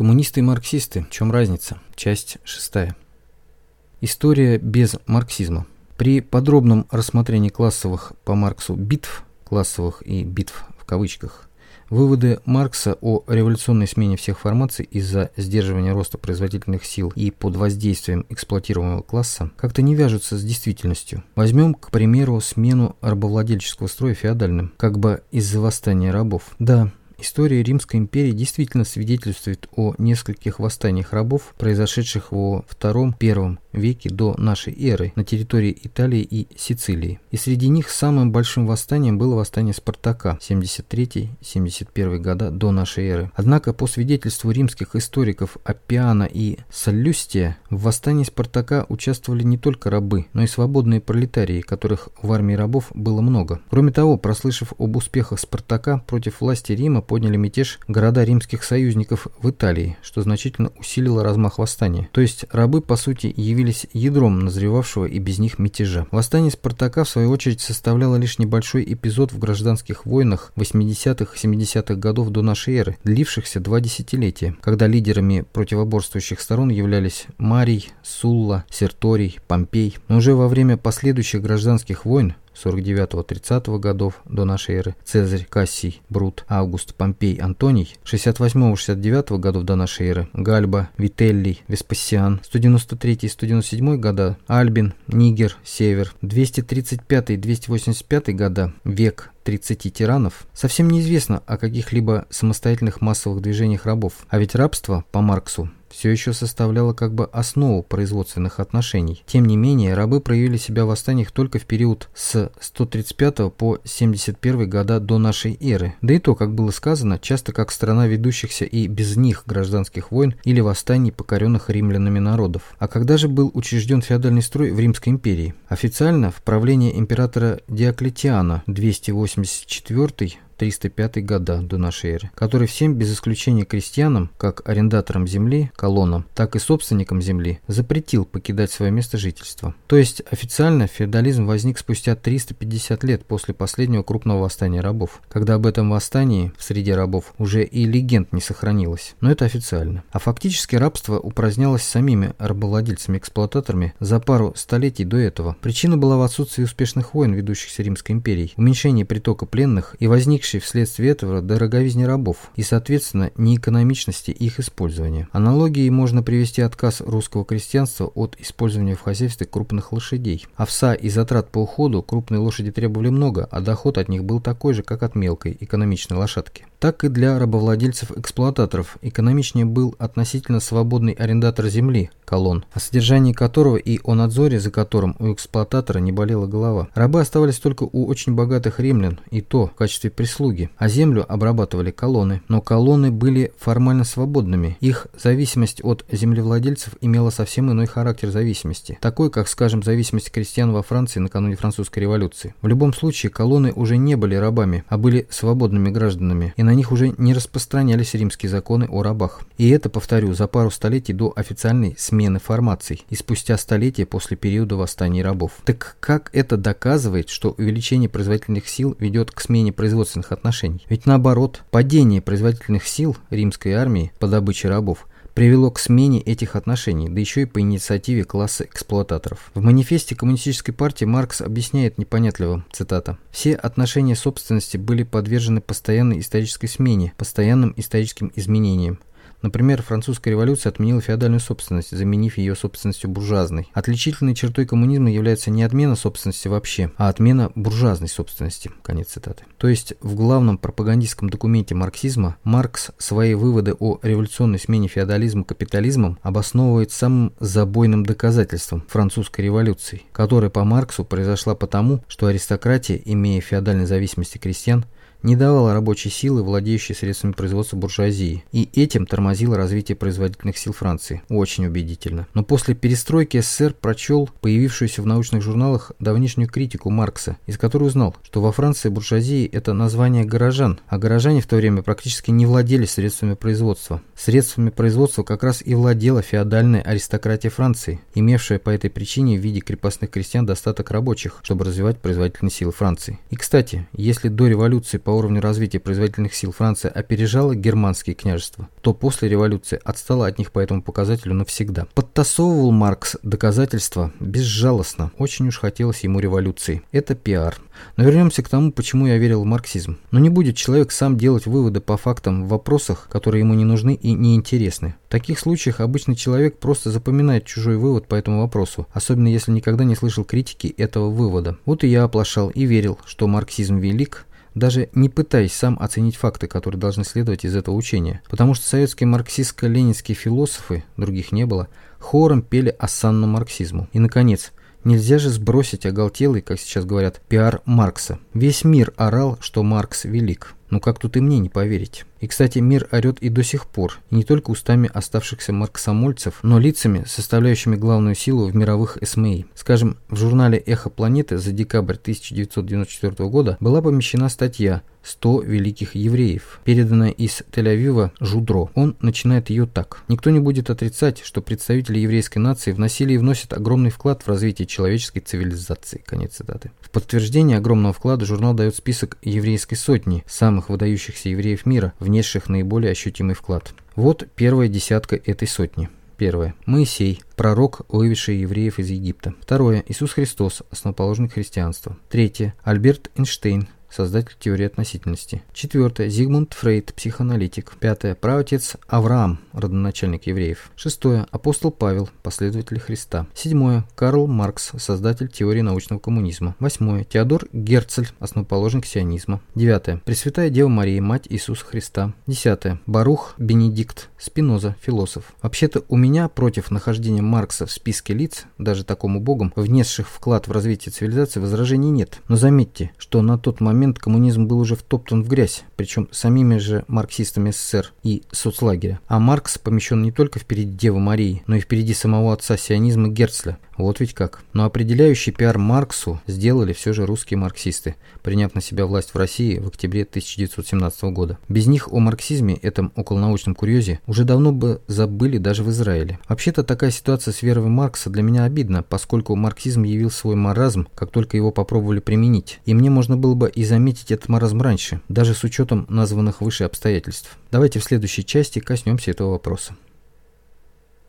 Коммунисты и марксисты. В чем разница? Часть шестая. История без марксизма. При подробном рассмотрении классовых по Марксу битв, классовых и битв в кавычках, выводы Маркса о революционной смене всех формаций из-за сдерживания роста производительных сил и под воздействием эксплуатируемого класса как-то не вяжутся с действительностью. Возьмем, к примеру, смену рабовладельческого строя феодальным, как бы из-за восстания рабов. Да, История Римской империи действительно свидетельствует о нескольких восстаниях рабов, произошедших во втором-первом веке до нашей эры на территории Италии и Сицилии. И среди них самым большим восстанием было восстание Спартака 73-71 года до нашей эры. Однако по свидетельству римских историков Аппиана и Саллюстия в восстании Спартака участвовали не только рабы, но и свободные пролетарии, которых в армии рабов было много. Кроме того, прослышав об успехах Спартака против власти Рима, подняли мятеж города римских союзников в Италии, что значительно усилило размах восстания. То есть рабы, по сути, явились ядром назревавшего и без них мятежа. Восстание Спартака, в свою очередь, составляло лишь небольшой эпизод в гражданских войнах 80-х-70-х годов до нашей эры, длившихся два десятилетия, когда лидерами противоборствующих сторон являлись Марий, Сулла, Серторий, Помпей. Но уже во время последующих гражданских войн 49-30 годов до нашей эры, Цезарь, Кассий, Брут, Август, Помпей, Антоний, 68-69 годов до нашей эры, Гальба, Вителлий, Веспасиан, 193-197 года, Альбин, Нигер, Север, 235-285 года, Век, 30 тиранов, совсем неизвестно о каких-либо самостоятельных массовых движениях рабов. А ведь рабство, по Марксу, все еще составляло как бы основу производственных отношений. Тем не менее, рабы проявили себя в восстаниях только в период с 135 по 71 года до нашей эры. Да и то, как было сказано, часто как страна ведущихся и без них гражданских войн или восстаний покоренных римлянами народов. А когда же был учрежден феодальный строй в Римской империи? Официально в правление императора Диоклетиана 284 305 года до нашей эры, который всем без исключения крестьянам, как арендаторам земли, колоннам, так и собственникам земли, запретил покидать свое место жительства. То есть официально феодализм возник спустя 350 лет после последнего крупного восстания рабов, когда об этом восстании в среде рабов уже и легенд не сохранилось. Но это официально. А фактически рабство упразднялось самими рабовладельцами-эксплуататорами за пару столетий до этого. Причина была в отсутствии успешных войн, ведущихся Римской империей, уменьшении притока пленных и возникшей возникшей вследствие этого дороговизни рабов и, соответственно, неэкономичности их использования. Аналогией можно привести отказ русского крестьянства от использования в хозяйстве крупных лошадей. Овса и затрат по уходу крупные лошади требовали много, а доход от них был такой же, как от мелкой, экономичной лошадки так и для рабовладельцев-эксплуататоров экономичнее был относительно свободный арендатор земли, колонн, о содержании которого и о надзоре за которым у эксплуататора не болела голова. Рабы оставались только у очень богатых римлян, и то в качестве прислуги, а землю обрабатывали колонны. Но колонны были формально свободными, их зависимость от землевладельцев имела совсем иной характер зависимости, такой, как, скажем, зависимость крестьян во Франции накануне французской революции. В любом случае, колонны уже не были рабами, а были свободными гражданами, и на них уже не распространялись римские законы о рабах. И это, повторю, за пару столетий до официальной смены формаций и спустя столетия после периода восстаний рабов. Так как это доказывает, что увеличение производительных сил ведет к смене производственных отношений? Ведь наоборот, падение производительных сил римской армии по добыче рабов привело к смене этих отношений, да еще и по инициативе класса эксплуататоров. В манифесте Коммунистической партии Маркс объясняет непонятливо, цитата, «Все отношения собственности были подвержены постоянной исторической смене, постоянным историческим изменениям. Например, французская революция отменила феодальную собственность, заменив ее собственностью буржуазной. Отличительной чертой коммунизма является не отмена собственности вообще, а отмена буржуазной собственности. Конец цитаты. То есть в главном пропагандистском документе марксизма Маркс свои выводы о революционной смене феодализма капитализмом обосновывает самым забойным доказательством французской революции, которая по Марксу произошла потому, что аристократия, имея феодальной зависимости крестьян, не давала рабочей силы, владеющей средствами производства буржуазии, и этим тормозила развитие производительных сил Франции. Очень убедительно. Но после перестройки СССР прочел появившуюся в научных журналах давнишнюю критику Маркса, из которой узнал, что во Франции буржуазии это название горожан, а горожане в то время практически не владели средствами производства. Средствами производства как раз и владела феодальная аристократия Франции, имевшая по этой причине в виде крепостных крестьян достаток рабочих, чтобы развивать производительные силы Франции. И, кстати, если до революции по по уровню развития производительных сил Франция опережала германские княжества, то после революции отстала от них по этому показателю навсегда. Подтасовывал Маркс доказательства безжалостно, очень уж хотелось ему революции. Это пиар. Но вернемся к тому, почему я верил в марксизм. Но не будет человек сам делать выводы по фактам в вопросах, которые ему не нужны и не интересны. В таких случаях обычный человек просто запоминает чужой вывод по этому вопросу, особенно если никогда не слышал критики этого вывода. Вот и я оплошал и верил, что марксизм велик, даже не пытаясь сам оценить факты, которые должны следовать из этого учения. Потому что советские марксистско-ленинские философы, других не было, хором пели осанну марксизму. И, наконец, Нельзя же сбросить оголтелый, как сейчас говорят, пиар Маркса. Весь мир орал, что Маркс велик. Ну как тут и мне не поверить? И, кстати, мир орет и до сих пор, и не только устами оставшихся марксомольцев, но лицами, составляющими главную силу в мировых СМИ. Скажем, в журнале «Эхо планеты» за декабрь 1994 года была помещена статья «100 великих евреев», переданная из Тель-Авива Жудро. Он начинает ее так. «Никто не будет отрицать, что представители еврейской нации вносили и вносят огромный вклад в развитие человеческой цивилизации». Конец цитаты. В подтверждение огромного вклада журнал дает список еврейской сотни, самых выдающихся евреев мира, внесших наиболее ощутимый вклад. Вот первая десятка этой сотни. Первое. Моисей, пророк, выведший евреев из Египта. Второе. Иисус Христос, основоположник христианства. Третье. Альберт Эйнштейн, создатель теории относительности. Четвертое. Зигмунд Фрейд, психоаналитик. Пятое. Праотец Авраам, родоначальник евреев. Шестое. Апостол Павел, последователь Христа. Седьмое. Карл Маркс, создатель теории научного коммунизма. Восьмое. Теодор Герцель, основоположник сионизма. Девятое. Пресвятая Дева Мария, мать Иисуса Христа. Десятое. Барух Бенедикт Спиноза, философ. Вообще-то у меня против нахождения Маркса в списке лиц, даже такому богом, внесших вклад в развитие цивилизации, возражений нет. Но заметьте, что на тот момент момент коммунизм был уже втоптан в грязь, причем самими же марксистами СССР и соцлагеря. А Маркс помещен не только впереди Девы Марии, но и впереди самого отца сионизма Герцля. Вот ведь как. Но определяющий пиар Марксу сделали все же русские марксисты, приняв на себя власть в России в октябре 1917 года. Без них о марксизме, этом околонаучном курьезе, уже давно бы забыли даже в Израиле. Вообще-то такая ситуация с верой Маркса для меня обидна, поскольку марксизм явил свой маразм, как только его попробовали применить. И мне можно было бы из заметить этот маразм раньше, даже с учетом названных выше обстоятельств. Давайте в следующей части коснемся этого вопроса.